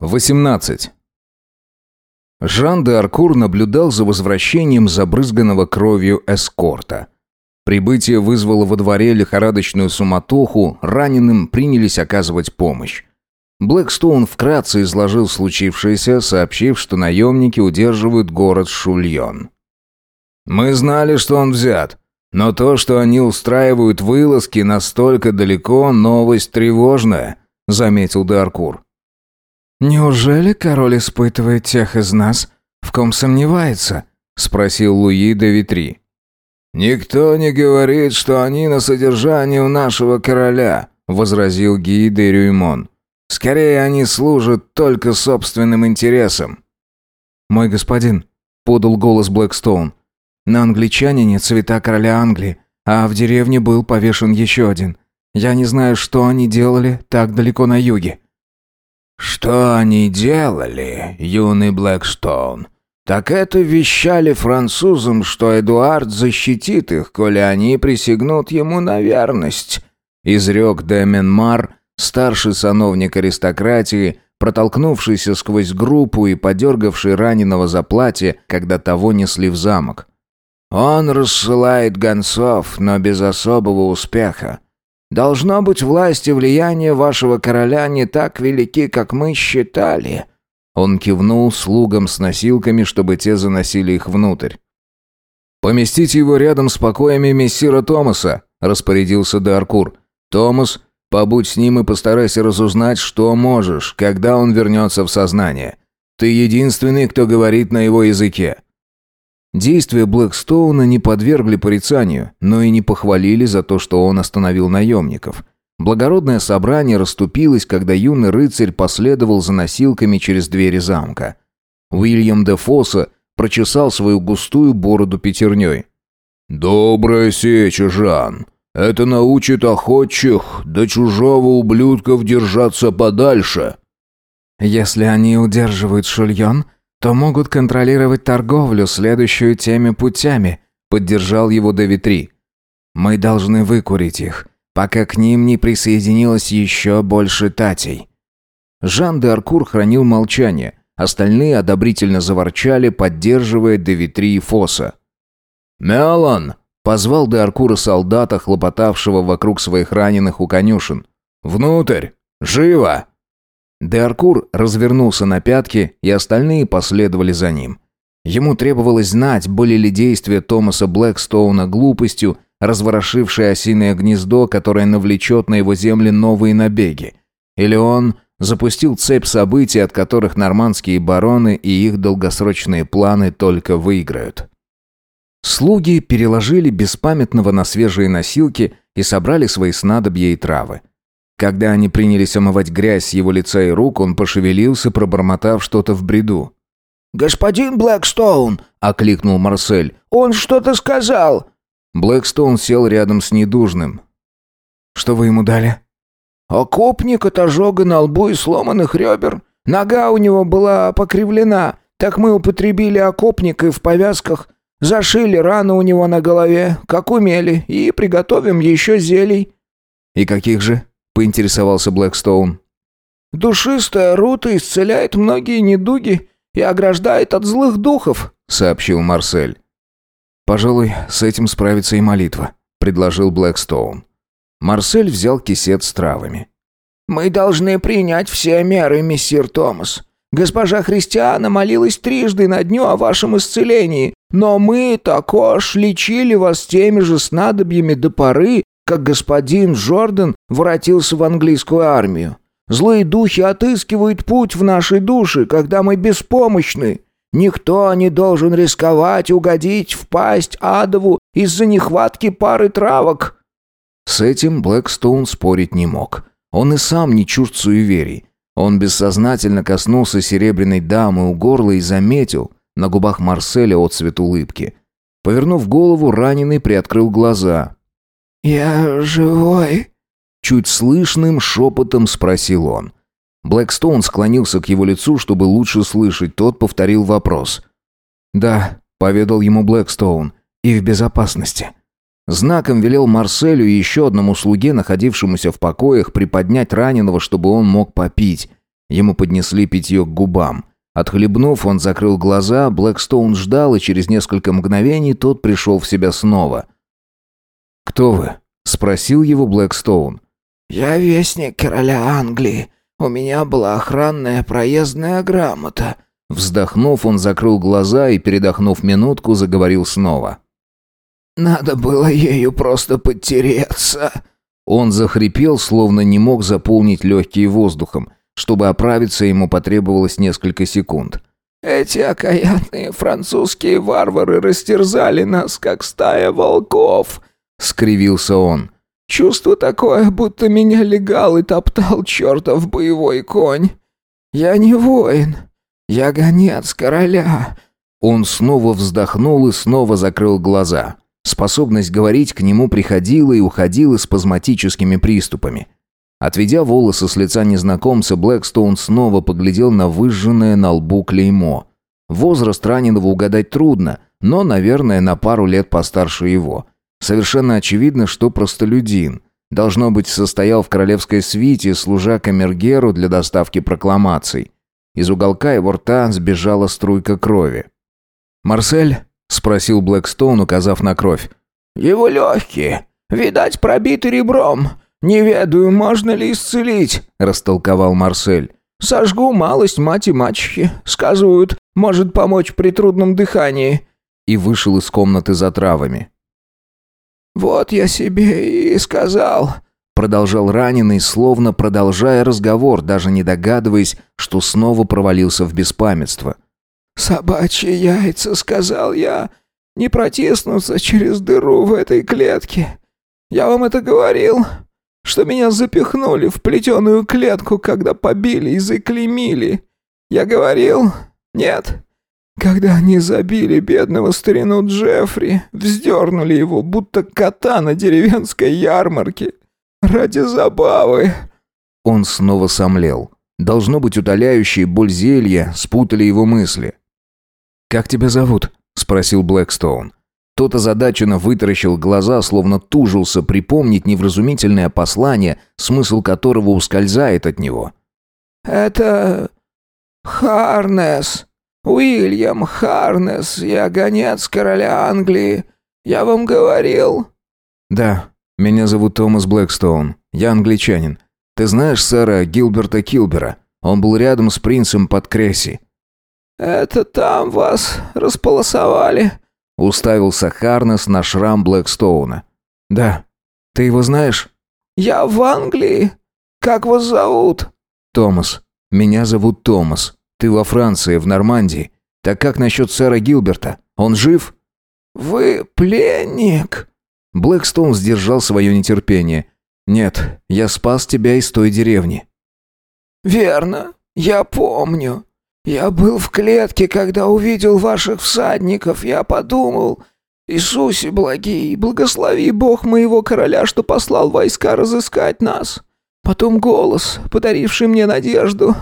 18. Жан де Аркур наблюдал за возвращением забрызганного кровью эскорта. Прибытие вызвало во дворе лихорадочную суматоху, раненым принялись оказывать помощь. Блэкстоун вкратце изложил случившееся, сообщив, что наемники удерживают город Шульон. «Мы знали, что он взят, но то, что они устраивают вылазки настолько далеко, новость тревожная», — заметил де Аркур. «Неужели король испытывает тех из нас, в ком сомневается?» — спросил Луи де Витри. «Никто не говорит, что они на содержании у нашего короля», — возразил Ги де Рюймон. «Скорее, они служат только собственным интересам». «Мой господин», — подал голос Блэкстоун, — «на англичанине цвета короля Англии, а в деревне был повешен еще один. Я не знаю, что они делали так далеко на юге». «Что они делали, юный Блэкстоун? Так это вещали французам, что Эдуард защитит их, коли они присягнут ему на верность», — изрек Деменмар, старший сановник аристократии, протолкнувшийся сквозь группу и подергавший раненого за платье, когда того несли в замок. «Он рассылает гонцов, но без особого успеха. Должно быть, власть и влияние вашего короля не так велики, как мы считали». Он кивнул слугам с носилками, чтобы те заносили их внутрь. «Поместите его рядом с покоями мессира Томаса», — распорядился Даркур. «Томас, побудь с ним и постарайся разузнать, что можешь, когда он вернется в сознание. Ты единственный, кто говорит на его языке. Действия Блэкстоуна не подвергли порицанию, но и не похвалили за то, что он остановил наемников. Благородное собрание расступилось, когда юный рыцарь последовал за носилками через двери замка. Уильям де Фосса прочесал свою густую бороду пятерней. «Добрая сечь, Жан. Это научит охотчих до чужого ублюдков держаться подальше». «Если они удерживают шульон, то могут контролировать торговлю, следующую теми путями», — поддержал его Девитри. «Мы должны выкурить их, пока к ним не присоединилось еще больше татей». Жан де Аркур хранил молчание, остальные одобрительно заворчали, поддерживая Девитри и Фоса. «Мелан!» — позвал де Аркура солдата, хлопотавшего вокруг своих раненых у конюшен. «Внутрь! Живо!» Деаркур развернулся на пятки, и остальные последовали за ним. Ему требовалось знать, были ли действия Томаса Блэкстоуна глупостью, разворошившей осиное гнездо, которое навлечет на его земли новые набеги. Или он запустил цепь событий, от которых нормандские бароны и их долгосрочные планы только выиграют. Слуги переложили беспамятного на свежие носилки и собрали свои снадобья и травы. Когда они принялись омывать грязь с его лица и рук, он пошевелился, пробормотав что-то в бреду. «Господин Блэкстоун!» — окликнул Марсель. «Он что-то сказал!» Блэкстоун сел рядом с недужным. «Что вы ему дали?» «Окопник от ожога на лбу и сломанных ребер. Нога у него была покривлена. Так мы употребили окопник и в повязках. Зашили рану у него на голове, как умели, и приготовим еще зелий». «И каких же?» Поинтересовался Блэкстоун. «Душистая рута исцеляет многие недуги и ограждает от злых духов», — сообщил Марсель. «Пожалуй, с этим справится и молитва», — предложил Блэкстоун. Марсель взял кисет с травами. «Мы должны принять все меры, мессир Томас. Госпожа Христиана молилась трижды на дню о вашем исцелении, но мы також лечили вас теми же снадобьями до поры, как господин Джордан воротился в английскую армию. Злые духи отыскивают путь в наши души, когда мы беспомощны. Никто не должен рисковать угодить в пасть адову из-за нехватки пары травок». С этим Блэкстоун спорить не мог. Он и сам не чужд суеверий. Он бессознательно коснулся серебряной дамы у горла и заметил на губах Марселя отцвет улыбки. Повернув голову, раненый приоткрыл глаза, «Я живой?» Чуть слышным шепотом спросил он. Блэкстоун склонился к его лицу, чтобы лучше слышать. Тот повторил вопрос. «Да», — поведал ему Блэкстоун, — «и в безопасности». Знаком велел Марселю и еще одному слуге, находившемуся в покоях, приподнять раненого, чтобы он мог попить. Ему поднесли питье к губам. Отхлебнув, он закрыл глаза, Блэкстоун ждал, и через несколько мгновений тот пришел в себя снова. «Кто вы?» — спросил его Блэкстоун. «Я вестник короля Англии. У меня была охранная проездная грамота». Вздохнув, он закрыл глаза и, передохнув минутку, заговорил снова. «Надо было ею просто подтереться». Он захрипел, словно не мог заполнить легкие воздухом. Чтобы оправиться, ему потребовалось несколько секунд. «Эти окаянные французские варвары растерзали нас, как стая волков», — скривился он. «Чувство такое, будто меня легал и топтал чертов боевой конь. Я не воин, я гонец короля». Он снова вздохнул и снова закрыл глаза. Способность говорить к нему приходила и уходила спазматическими приступами. Отведя волосы с лица незнакомца, Блэкстоун снова поглядел на выжженное на лбу клеймо. Возраст раненого угадать трудно, но, наверное, на пару лет постарше его. Совершенно очевидно, что простолюдин. Должно быть, состоял в королевской свите, служа камергеру для доставки прокламаций. Из уголка его рта сбежала струйка крови. «Марсель?» — спросил Блэкстоун, указав на кровь. «Его легкие. Видать, пробиты ребром. «Не ведаю, можно ли исцелить», — растолковал Марсель. «Сожгу малость мать и мачехи. Сказывают, может помочь при трудном дыхании». И вышел из комнаты за травами. «Вот я себе и сказал», — продолжал раненый, словно продолжая разговор, даже не догадываясь, что снова провалился в беспамятство. «Собачьи яйца», — сказал я, — «не протиснуться через дыру в этой клетке. Я вам это говорил?» что меня запихнули в плетеную клетку, когда побили и заклеймили. Я говорил, нет. Когда они забили бедного старину Джеффри, вздернули его, будто кота на деревенской ярмарке. Ради забавы. Он снова сомлел. Должно быть, утоляющие боль зелья спутали его мысли. «Как тебя зовут?» — спросил Блэкстоун. Тот озадаченно вытаращил глаза, словно тужился припомнить невразумительное послание, смысл которого ускользает от него. «Это... Харнес. Уильям Харнес. Я гонец короля Англии. Я вам говорил?» «Да, меня зовут Томас Блэкстоун. Я англичанин. Ты знаешь сэра Гилберта Килбера? Он был рядом с принцем под Кресси». «Это там вас располосовали?» Уставился Харнес на шрам Блэкстоуна. «Да. Ты его знаешь?» «Я в Англии. Как вас зовут?» «Томас. Меня зовут Томас. Ты во Франции, в Нормандии. Так как насчет сэра Гилберта? Он жив?» «Вы пленник?» Блэкстоун сдержал свое нетерпение. «Нет, я спас тебя из той деревни». «Верно. Я помню. «Я был в клетке, когда увидел ваших всадников. Я подумал, Иисусе благий, благослови Бог моего короля, что послал войска разыскать нас. Потом голос, подаривший мне надежду.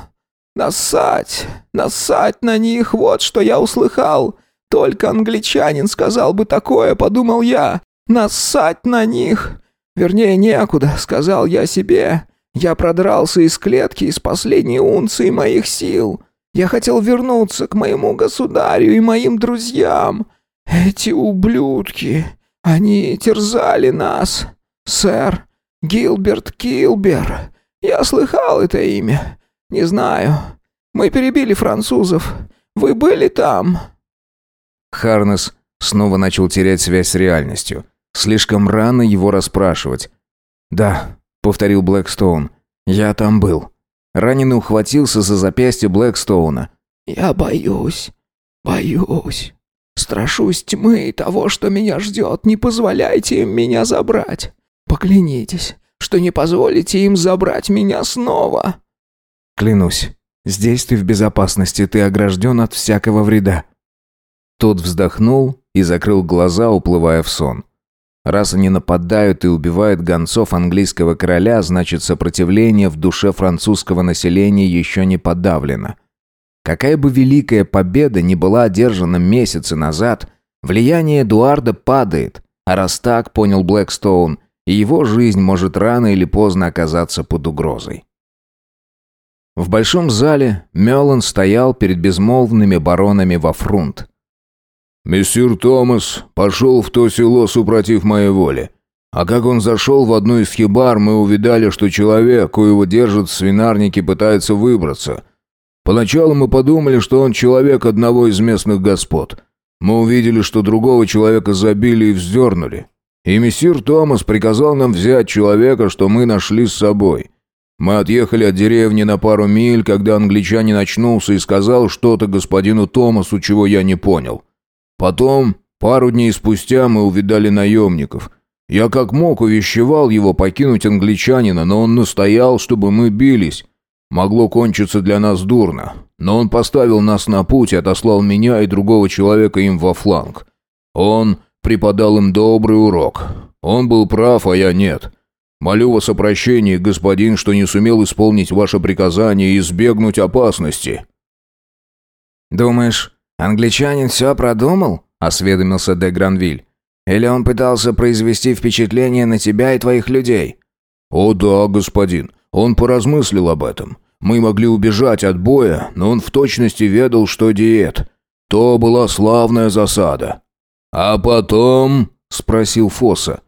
Нассать, нассать на них, вот что я услыхал. Только англичанин сказал бы такое, подумал я. Нассать на них. Вернее, некуда, сказал я себе. Я продрался из клетки из последней унции моих сил». Я хотел вернуться к моему государю и моим друзьям. Эти ублюдки, они терзали нас. Сэр Гилберт Килбер. Я слыхал это имя. Не знаю. Мы перебили французов. Вы были там?» Харнес снова начал терять связь с реальностью. Слишком рано его расспрашивать. «Да», — повторил Блэкстоун, — «я там был». Раненый ухватился за запястье Блэкстоуна. «Я боюсь, боюсь. Страшусь тьмы и того, что меня ждет. Не позволяйте им меня забрать. Поклянитесь, что не позволите им забрать меня снова». «Клянусь, здесь ты в безопасности, ты огражден от всякого вреда». Тот вздохнул и закрыл глаза, уплывая в сон. Раз они нападают и убивают гонцов английского короля, значит сопротивление в душе французского населения еще не подавлено. Какая бы великая победа ни была одержана месяцы назад, влияние Эдуарда падает, а раз так, понял Блэкстоун, и его жизнь может рано или поздно оказаться под угрозой. В большом зале Меллан стоял перед безмолвными баронами во фрунт. «Мессир Томас пошел в то село супротив моей воли. А как он зашел в одну из хибар, мы увидали, что человек, коего держат в свинарнике, пытается выбраться. Поначалу мы подумали, что он человек одного из местных господ. Мы увидели, что другого человека забили и вздернули. И мессир Томас приказал нам взять человека, что мы нашли с собой. Мы отъехали от деревни на пару миль, когда англичанин очнулся и сказал что-то господину Томасу, чего я не понял. Потом, пару дней спустя, мы увидали наемников. Я как мог увещевал его покинуть англичанина, но он настоял, чтобы мы бились. Могло кончиться для нас дурно, но он поставил нас на путь и отослал меня и другого человека им во фланг. Он преподал им добрый урок. Он был прав, а я нет. Молю вас о прощении, господин, что не сумел исполнить ваше приказание и избегнуть опасности». «Думаешь, англичанин все продумал?» – осведомился де Гранвиль. «Или он пытался произвести впечатление на тебя и твоих людей?» «О да, господин, он поразмыслил об этом. Мы могли убежать от боя, но он в точности ведал, что диет. То была славная засада». «А потом?» – спросил Фоса.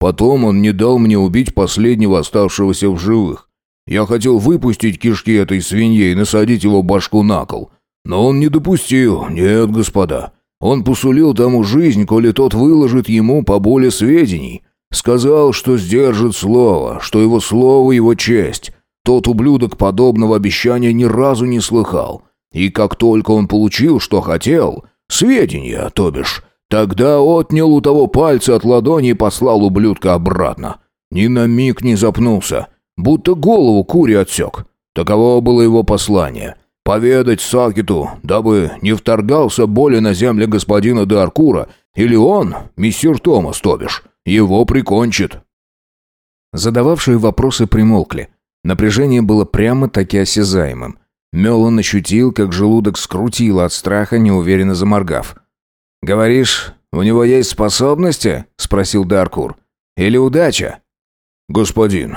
«Потом он не дал мне убить последнего оставшегося в живых. Я хотел выпустить кишки этой свиньи и насадить его башку на кол. Но он не допустил. Нет, господа. Он посулил тому жизнь, коли тот выложит ему поболе сведений. Сказал, что сдержит слово, что его слово – его честь. Тот ублюдок подобного обещания ни разу не слыхал. И как только он получил, что хотел, сведения, то бишь, тогда отнял у того пальца от ладони и послал ублюдка обратно. Ни на миг не запнулся, будто голову кури отсек. Таково было его послание поведать Сакиту, дабы не вторгался более на земле господина де Аркура, или он, мистер Томас, то бишь, его прикончит». Задававшие вопросы примолкли. Напряжение было прямо-таки осязаемым. Меллан ощутил, как желудок скрутило от страха, неуверенно заморгав. «Говоришь, у него есть способности?» – спросил Даркур. «Или удача?» «Господин,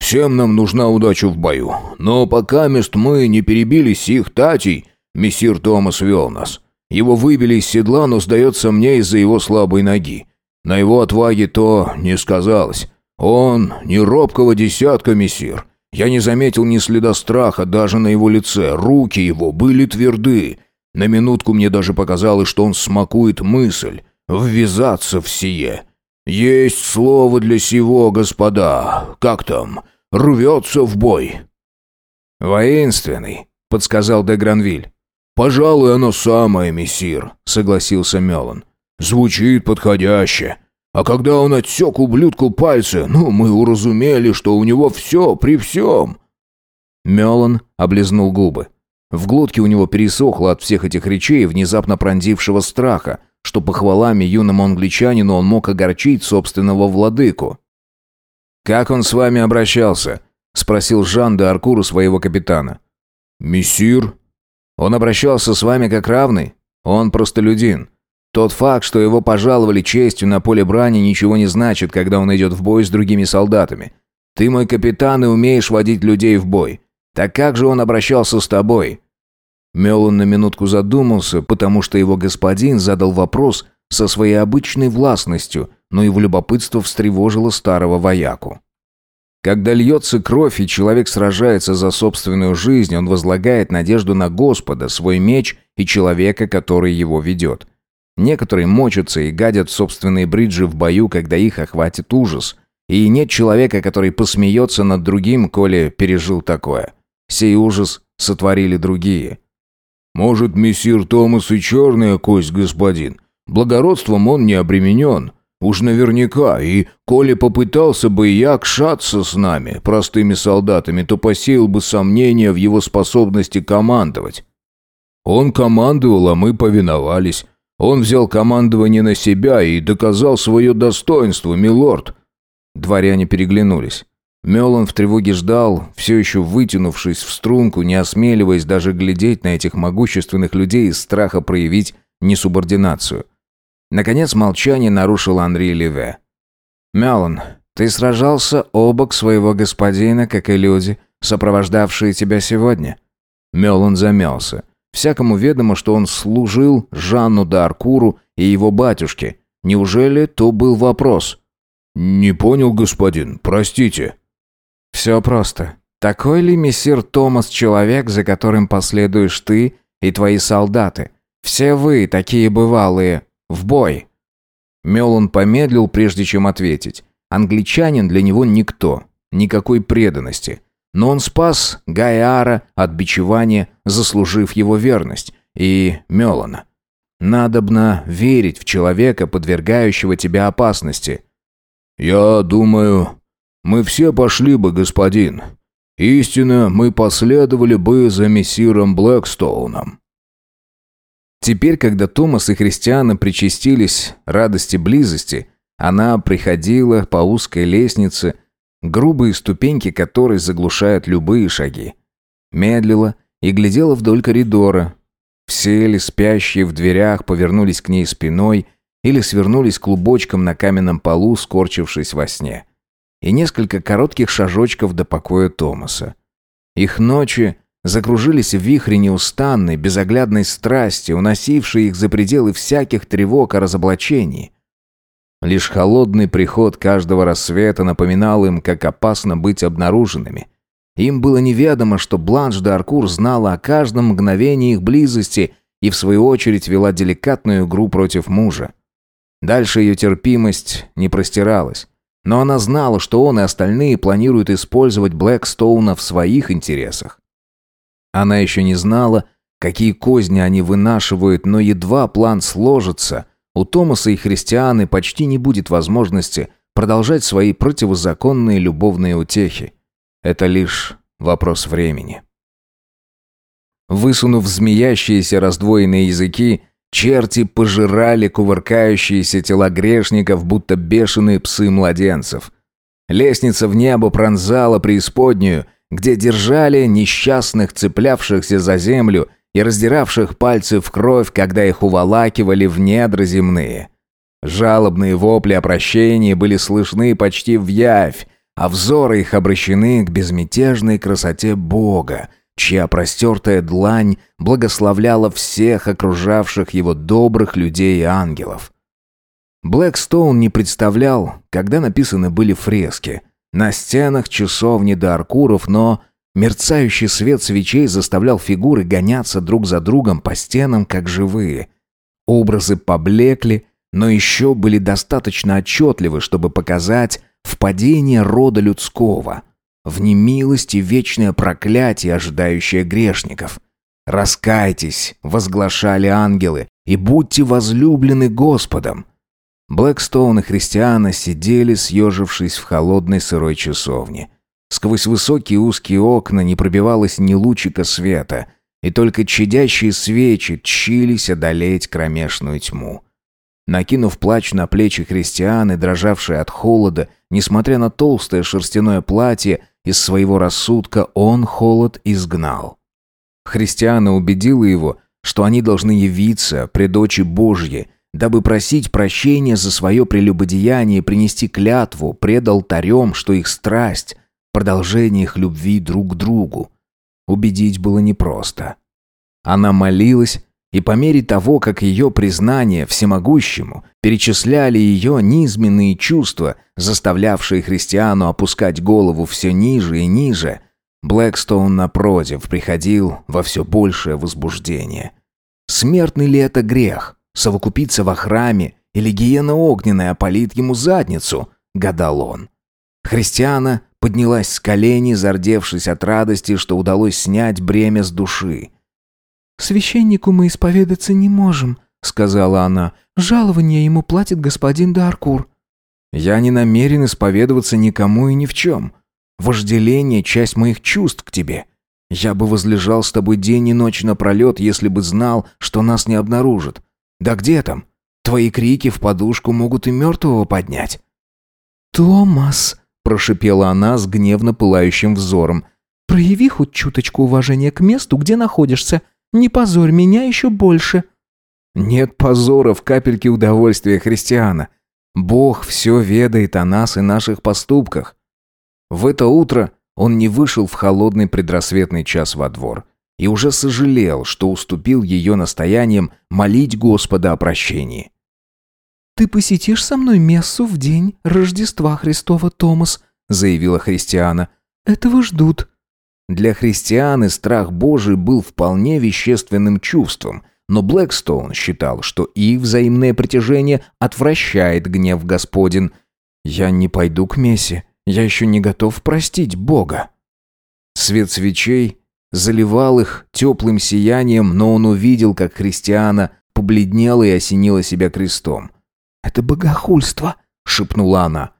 Всем нам нужна удача в бою. Но пока мест мы не перебили сих татей, мессир Томас вел нас. Его выбили из седла, но сдается мне из-за его слабой ноги. На его отваге то не сказалось. Он не робкого десятка, мессир. Я не заметил ни следа страха даже на его лице. Руки его были тверды. На минутку мне даже показалось, что он смакует мысль ввязаться в сие. Есть слово для сего, господа. Как там? рвется в бой». «Воинственный», — подсказал де Гранвиль. «Пожалуй, оно самое, мессир», — согласился Мелан. «Звучит подходяще. А когда он отсек ублюдку пальцы, ну, мы уразумели, что у него все при всем». Мелан облизнул губы. В глотке у него пересохло от всех этих речей, внезапно пронзившего страха, что похвалами юному англичанину он мог огорчить собственного владыку. «Как он с вами обращался?» — спросил Жан де Аркуру своего капитана. «Мессир?» «Он обращался с вами как равный? Он простолюдин. Тот факт, что его пожаловали честью на поле брани, ничего не значит, когда он идет в бой с другими солдатами. Ты мой капитан и умеешь водить людей в бой. Так как же он обращался с тобой?» Мелон на минутку задумался, потому что его господин задал вопрос со своей обычной властностью – но его любопытство встревожило старого вояку. Когда льется кровь и человек сражается за собственную жизнь, он возлагает надежду на Господа, свой меч и человека, который его ведет. Некоторые мочатся и гадят собственные бриджи в бою, когда их охватит ужас. И нет человека, который посмеется над другим, коли пережил такое. Сей ужас сотворили другие. «Может, мессир Томас и черная кость, господин? Благородством он не обременен. Уж наверняка, и коли попытался бы я кшаться с нами, простыми солдатами, то посеял бы сомнения в его способности командовать. Он командовал, а мы повиновались. Он взял командование на себя и доказал свое достоинство, милорд. Дворяне переглянулись. Мелан в тревоге ждал, все еще вытянувшись в струнку, не осмеливаясь даже глядеть на этих могущественных людей из страха проявить несубординацию. Наконец молчание нарушил Анри Леве. «Мелан, ты сражался обок своего господина, как и люди, сопровождавшие тебя сегодня?» Мелон замялся. Всякому ведомо, что он служил Жанну Д'Аркуру и его батюшке. Неужели то был вопрос? «Не понял, господин, простите». «Все просто. Такой ли мессир Томас человек, за которым последуешь ты и твои солдаты? Все вы, такие бывалые, в бой!» Мелон помедлил, прежде чем ответить. Англичанин для него никто, никакой преданности. Но он спас Гайара от бичевания, заслужив его верность, и Мелона. Надобно верить в человека, подвергающего тебя опасности. «Я думаю, мы все пошли бы, господин. Истинно, мы последовали бы за мессиром Блэкстоуном». Теперь, когда Томас и христианы причастились радости близости, она приходила по узкой лестнице, грубые ступеньки которой заглушают любые шаги. Медлила и глядела вдоль коридора. Все ли спящие в дверях повернулись к ней спиной или свернулись клубочком на каменном полу, скорчившись во сне и несколько коротких шажочков до покоя Томаса. Их ночи закружились в вихре неустанной, безоглядной страсти, уносившей их за пределы всяких тревог о разоблачении. Лишь холодный приход каждого рассвета напоминал им, как опасно быть обнаруженными. Им было неведомо, что Бланш де Аркур знала о каждом мгновении их близости и, в свою очередь, вела деликатную игру против мужа. Дальше ее терпимость не простиралась. Но она знала, что он и остальные планируют использовать Блэкстоуна в своих интересах. Она еще не знала, какие козни они вынашивают, но едва план сложится, у Томаса и Христианы почти не будет возможности продолжать свои противозаконные любовные утехи. Это лишь вопрос времени. Высунув змеящиеся раздвоенные языки, Черти пожирали кувыркающиеся тела грешников, будто бешеные псы младенцев. Лестница в небо пронзала преисподнюю, где держали несчастных, цеплявшихся за землю и раздиравших пальцы в кровь, когда их уволакивали в недра земные. Жалобные вопли о прощении были слышны почти в явь, а взоры их обращены к безмятежной красоте Бога, чья простертая длань благословляла всех окружавших его добрых людей и ангелов. Блэкстоун не представлял, когда написаны были фрески. На стенах часовни до Аркуров, но мерцающий свет свечей заставлял фигуры гоняться друг за другом по стенам, как живые. Образы поблекли, но еще были достаточно отчетливы, чтобы показать впадение рода людского – в немилости вечное проклятие, ожидающее грешников. «Раскайтесь», — возглашали ангелы, — «и будьте возлюблены Господом». Блэкстоун и христиана сидели, съежившись в холодной сырой часовне. Сквозь высокие узкие окна не пробивалось ни лучика света, и только чадящие свечи тщились одолеть кромешную тьму. Накинув плач на плечи христианы, дрожавшие от холода, несмотря на толстое шерстяное платье, из своего рассудка он холод изгнал. Христиана убедила его, что они должны явиться пред очи Божьи, дабы просить прощения за свое прелюбодеяние и принести клятву пред алтарем, что их страсть – продолжение их любви друг к другу. Убедить было непросто. Она молилась, и по мере того, как ее признание всемогущему перечисляли ее низменные чувства, заставлявшие христиану опускать голову все ниже и ниже, Блэкстоун, напротив, приходил во все большее возбуждение. Смертный ли это грех? Совокупиться во храме или гиена огненная опалит ему задницу? Гадал он. Христиана поднялась с колени, зардевшись от радости, что удалось снять бремя с души. «Священнику мы исповедаться не можем», — сказала она. «Жалование ему платит господин Даркур». «Я не намерен исповедоваться никому и ни в чем. Вожделение — часть моих чувств к тебе. Я бы возлежал с тобой день и ночь напролет, если бы знал, что нас не обнаружат. Да где там? Твои крики в подушку могут и мертвого поднять». «Томас», — прошипела она с гневно пылающим взором, «прояви хоть чуточку уважения к месту, где находишься. Не позорь меня еще больше». Нет позора в капельке удовольствия христиана. Бог все ведает о нас и наших поступках. В это утро он не вышел в холодный предрассветный час во двор и уже сожалел, что уступил ее настояниям молить Господа о прощении. «Ты посетишь со мной мессу в день Рождества Христова, Томас», заявила христиана. «Этого ждут». Для христианы страх Божий был вполне вещественным чувством, но Блэкстоун считал, что их взаимное притяжение отвращает гнев Господен. «Я не пойду к мессе, я еще не готов простить Бога». Свет свечей заливал их теплым сиянием, но он увидел, как христиана побледнела и осенила себя крестом. «Это богохульство», — шепнула она.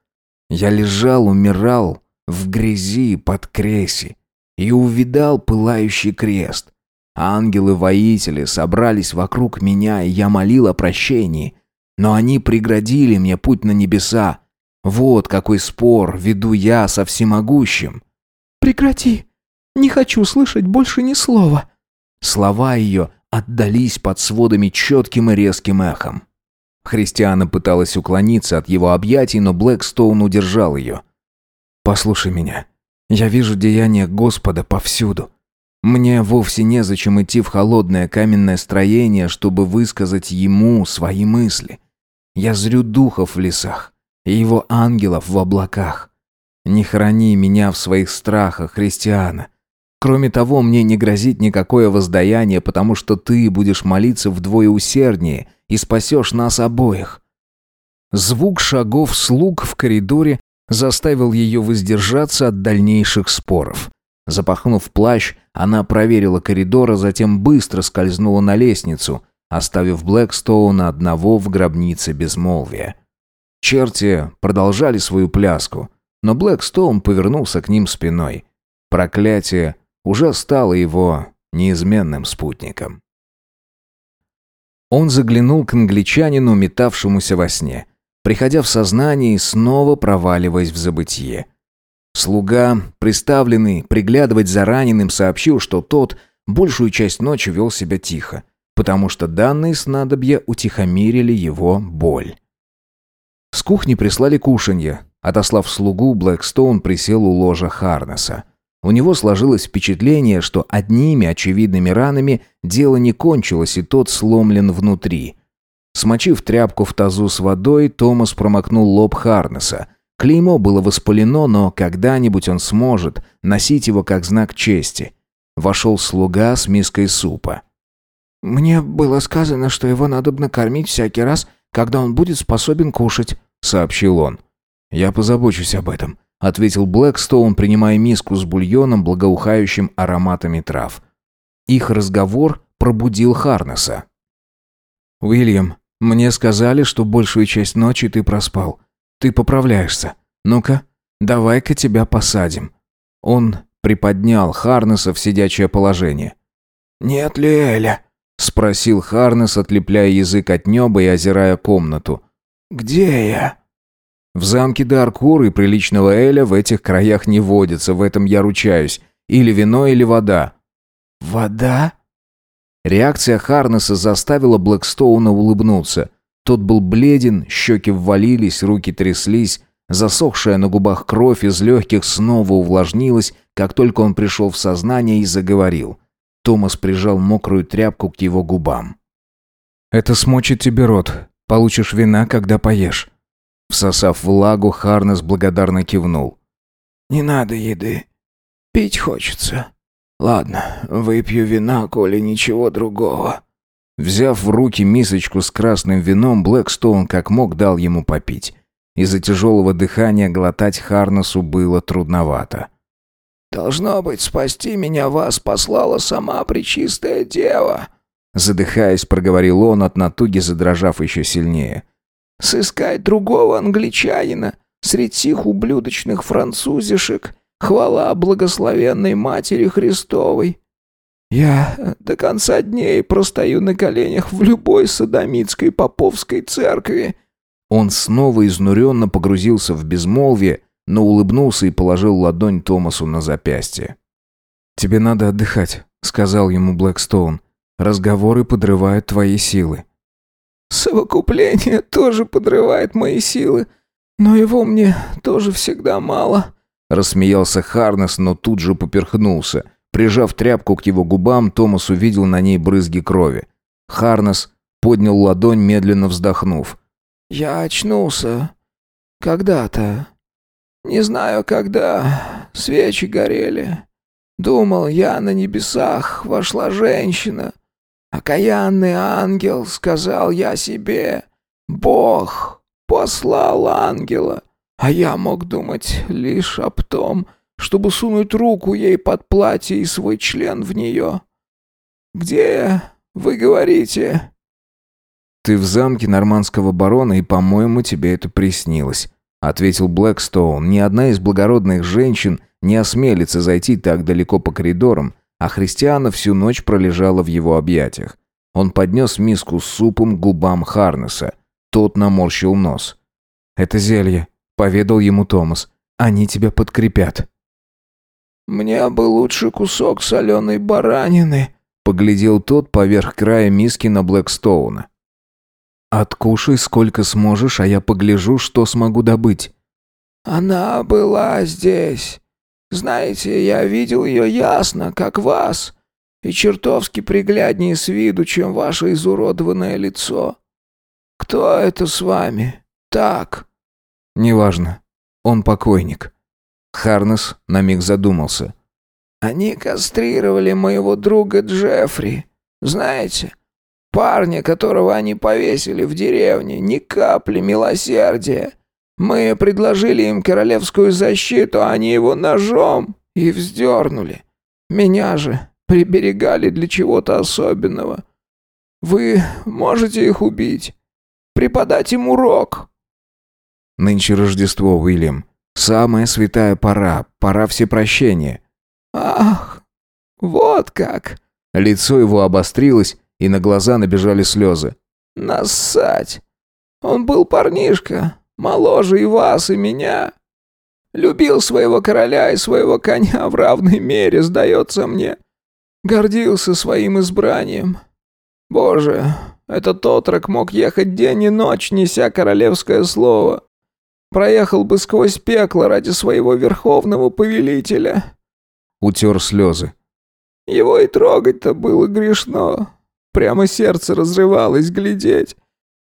Я лежал, умирал в грязи под креси и увидал пылающий крест. Ангелы-воители собрались вокруг меня, и я молил о прощении, но они преградили мне путь на небеса. Вот какой спор веду я со всемогущим. «Прекрати! Не хочу слышать больше ни слова!» Слова ее отдались под сводами четким и резким эхом. Христиана пыталась уклониться от его объятий, но Блэкстоун удержал ее. «Послушай меня. Я вижу деяния Господа повсюду. Мне вовсе незачем идти в холодное каменное строение, чтобы высказать ему свои мысли. Я зрю духов в лесах и его ангелов в облаках. Не храни меня в своих страхах, христиана. Кроме того, мне не грозит никакое воздаяние, потому что ты будешь молиться вдвое усерднее и спасешь нас обоих». Звук шагов слуг в коридоре заставил ее воздержаться от дальнейших споров. Запахнув плащ, она проверила коридор, а затем быстро скользнула на лестницу, оставив Блэкстоуна одного в гробнице безмолвия. Черти продолжали свою пляску, но Блэкстоун повернулся к ним спиной. Проклятие уже стало его неизменным спутником. Он заглянул к англичанину, метавшемуся во сне приходя в сознание и снова проваливаясь в забытье. Слуга, приставленный приглядывать за раненым, сообщил, что тот большую часть ночи вел себя тихо, потому что данные снадобья утихомирили его боль. С кухни прислали кушанье. Отослав слугу, Блэкстоун присел у ложа Харнеса. У него сложилось впечатление, что одними очевидными ранами дело не кончилось, и тот сломлен внутри. Смочив тряпку в тазу с водой, Томас промокнул лоб Харнеса. Клеймо было воспалено, но когда-нибудь он сможет носить его как знак чести. Вошел слуга с миской супа. «Мне было сказано, что его надо накормить всякий раз, когда он будет способен кушать», — сообщил он. «Я позабочусь об этом», — ответил Блэкстоун, принимая миску с бульоном, благоухающим ароматами трав. Их разговор пробудил Харнеса. «Уильям, мне сказали, что большую часть ночи ты проспал. Ты поправляешься. Ну-ка, давай-ка тебя посадим». Он приподнял Харнеса в сидячее положение. «Нет ли Эля?» — спросил Харнес, отлепляя язык от неба и озирая комнату. «Где я?» «В замке Даркур и приличного Эля в этих краях не водится, в этом я ручаюсь. Или вино, или вода». «Вода?» Реакция Харнеса заставила Блэкстоуна улыбнуться. Тот был бледен, щеки ввалились, руки тряслись. Засохшая на губах кровь из легких снова увлажнилась, как только он пришел в сознание и заговорил. Томас прижал мокрую тряпку к его губам. «Это смочит тебе рот. Получишь вина, когда поешь». Всосав влагу, Харнес благодарно кивнул. «Не надо еды. Пить хочется». «Ладно, выпью вина, коли ничего другого». Взяв в руки мисочку с красным вином, Блэкстоун как мог дал ему попить. Из-за тяжелого дыхания глотать Харнесу было трудновато. «Должно быть, спасти меня вас послала сама Пречистая Дева», задыхаясь, проговорил он, от натуги задрожав еще сильнее. «Сыскать другого англичанина среди сих ублюдочных французишек Хвала благословенной Матери Христовой. Я до конца дней простою на коленях в любой садомитской поповской церкви». Он снова изнуренно погрузился в безмолвие, но улыбнулся и положил ладонь Томасу на запястье. «Тебе надо отдыхать», — сказал ему Блэкстоун. «Разговоры подрывают твои силы». «Совокупление тоже подрывает мои силы, но его мне тоже всегда мало», Рассмеялся Харнес, но тут же поперхнулся. Прижав тряпку к его губам, Томас увидел на ней брызги крови. Харнес поднял ладонь, медленно вздохнув. «Я очнулся. Когда-то. Не знаю, когда. Свечи горели. Думал, я на небесах. Вошла женщина. Окаянный ангел, сказал я себе. Бог послал ангела. А я мог думать лишь об том, чтобы сунуть руку ей под платье и свой член в нее. Где, вы говорите?» «Ты в замке нормандского барона, и, по-моему, тебе это приснилось», — ответил Блэкстоун. «Ни одна из благородных женщин не осмелится зайти так далеко по коридорам, а Христиана всю ночь пролежала в его объятиях. Он поднес миску с супом к губам Харнеса. Тот наморщил нос. «Это зелье», — поведал ему Томас. «Они тебя подкрепят». «Мне бы лучше кусок соленой баранины», — поглядел тот поверх края миски на Блэкстоуна. «Откушай сколько сможешь, а я погляжу, что смогу добыть». «Она была здесь. Знаете, я видел ее ясно, как вас, и чертовски пригляднее с виду, чем ваше изуродованное лицо. Кто это с вами? Так?» «Неважно. Он покойник». Харнес на миг задумался. «Они кастрировали моего друга Джеффри. Знаете, парня, которого они повесили в деревне, ни капли милосердия. Мы предложили им королевскую защиту, а они его ножом и вздернули. Меня же приберегали для чего-то особенного. Вы можете их убить, преподать им урок». «Нынче Рождество, Уильям. Самая святая пора, пора всепрощения». «Ах, вот как!» Лицо его обострилось, и на глаза набежали слезы. «Нассать! Он был парнишка, моложе и вас, и меня. Любил своего короля и своего коня в равной мере, сдается мне. Гордился своим избранием. Боже, этот отрок мог ехать день и ночь, неся королевское слово. Проехал бы сквозь пекло ради своего верховного повелителя». Утер слезы. «Его и трогать-то было грешно. Прямо сердце разрывалось глядеть.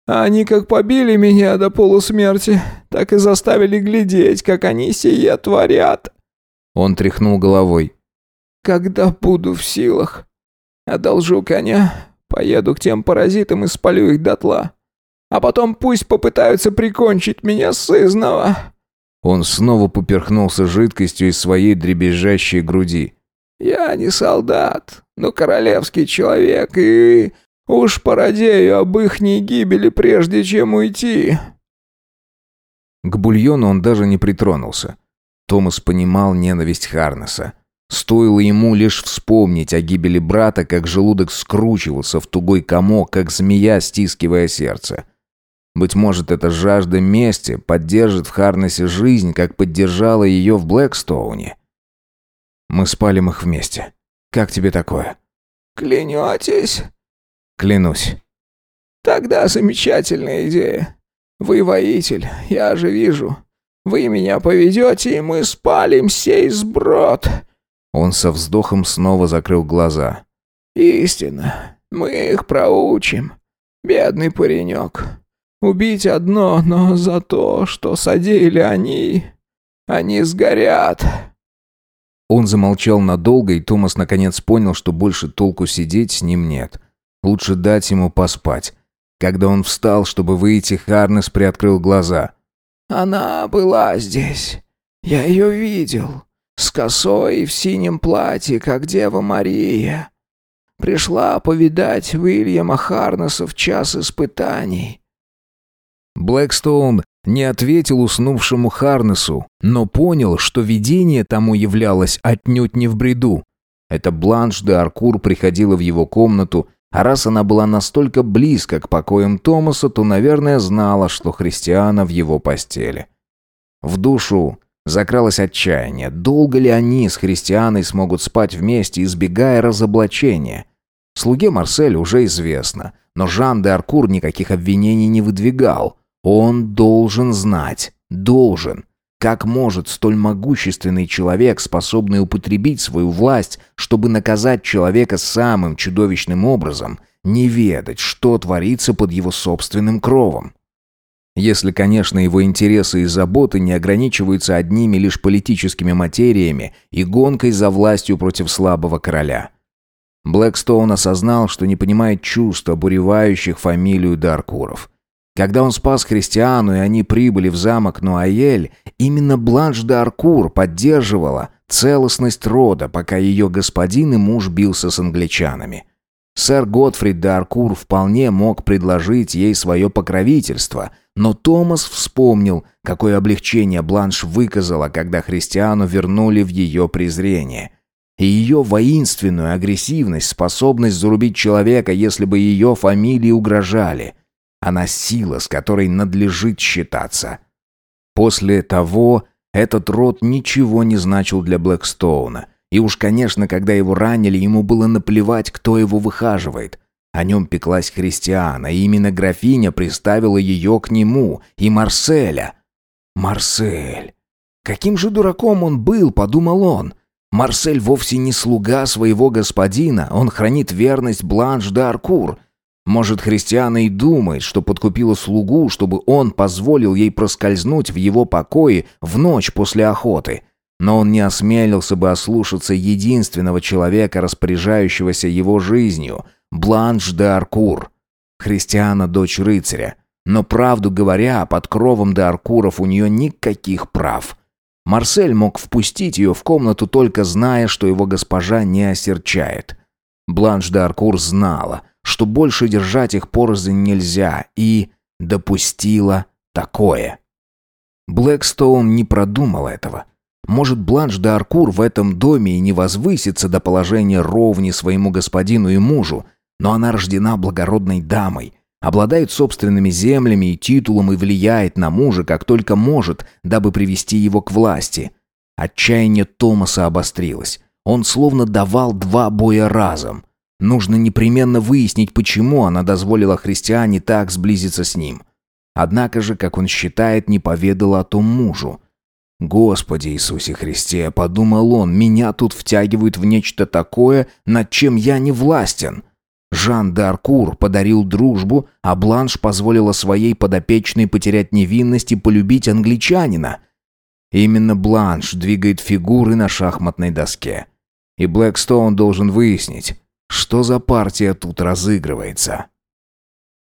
А они как побили меня до полусмерти, так и заставили глядеть, как они сие творят». Он тряхнул головой. «Когда буду в силах, одолжу коня, поеду к тем паразитам и спалю их дотла. А потом пусть попытаются прикончить меня сызного». Он снова поперхнулся жидкостью из своей дребезжащей груди. «Я не солдат, но королевский человек, и уж породею об ихней гибели, прежде чем уйти». К бульону он даже не притронулся. Томас понимал ненависть Харнеса. Стоило ему лишь вспомнить о гибели брата, как желудок скручивался в тугой комок, как змея, стискивая сердце. Быть может, эта жажда мести поддержит в Харнесе жизнь, как поддержала ее в Блэкстоуне. Мы спалим их вместе. Как тебе такое? Клянетесь? Клянусь. Тогда замечательная идея. Вы воитель, я же вижу. Вы меня поведете, и мы спалим сей сброд. Он со вздохом снова закрыл глаза. Истинно. Мы их проучим. Бедный паренек. Убить одно, но за то, что содеяли они, они сгорят. Он замолчал надолго, и Томас наконец понял, что больше толку сидеть с ним нет. Лучше дать ему поспать. Когда он встал, чтобы выйти, Харнес приоткрыл глаза. «Она была здесь. Я ее видел. С косой и в синем платье, как Дева Мария. Пришла повидать Уильяма Харнеса в час испытаний». Блэкстоун не ответил уснувшему Харнесу, но понял, что видение тому являлось отнюдь не в бреду. Это Бланш де Аркур приходила в его комнату, а раз она была настолько близко к покоям Томаса, то, наверное, знала, что Христиана в его постели. В душу закралось отчаяние. Долго ли они с Христианой смогут спать вместе, избегая разоблачения? Слуге Марсель уже известно, но Жан де Аркур никаких обвинений не выдвигал – он должен знать. Должен. Как может столь могущественный человек, способный употребить свою власть, чтобы наказать человека самым чудовищным образом, не ведать, что творится под его собственным кровом? Если, конечно, его интересы и заботы не ограничиваются одними лишь политическими материями и гонкой за властью против слабого короля. Блэкстоун осознал, что не понимает чувств, обуревающих фамилию Даркуров. Когда он спас христиану, и они прибыли в замок Нуаель, именно Бланш Даркур поддерживала целостность рода, пока ее господин и муж бился с англичанами. Сэр Готфрид Даркур вполне мог предложить ей свое покровительство, но Томас вспомнил, какое облегчение Бланш выказала, когда христиану вернули в ее презрение. И ее воинственную агрессивность, способность зарубить человека, если бы ее фамилии угрожали. Она сила, с которой надлежит считаться. После того этот род ничего не значил для Блэкстоуна. И уж, конечно, когда его ранили, ему было наплевать, кто его выхаживает. О нем пеклась Христиана, и именно графиня приставила ее к нему, и Марселя. Марсель. Каким же дураком он был, подумал он. Марсель вовсе не слуга своего господина, он хранит верность Бланш д'Аркур. Может, Христиана и думает, что подкупила слугу, чтобы он позволил ей проскользнуть в его покое в ночь после охоты. Но он не осмелился бы ослушаться единственного человека, распоряжающегося его жизнью — Бланш де Аркур. Христиана – дочь рыцаря. Но, правду говоря, под кровом де Аркуров у нее никаких прав. Марсель мог впустить ее в комнату, только зная, что его госпожа не осерчает. Бланш де Аркур знала, что больше держать их порознь нельзя, и допустила такое. Блэкстоун не продумал этого. Может, Бланш де Аркур в этом доме и не возвысится до положения ровни своему господину и мужу, но она рождена благородной дамой, обладает собственными землями и титулом и влияет на мужа как только может, дабы привести его к власти. Отчаяние Томаса обострилось. Он словно давал два боя разом. Нужно непременно выяснить, почему она дозволила христиане так сблизиться с ним. Однако же, как он считает, не поведала о том мужу. «Господи Иисусе Христе!» — подумал он, «меня тут втягивают в нечто такое, над чем я не властен». Жан д'Аркур подарил дружбу, а Бланш позволила своей подопечной потерять невинность и полюбить англичанина. Именно Бланш двигает фигуры на шахматной доске. И Блэкстоун должен выяснить, что за партия тут разыгрывается.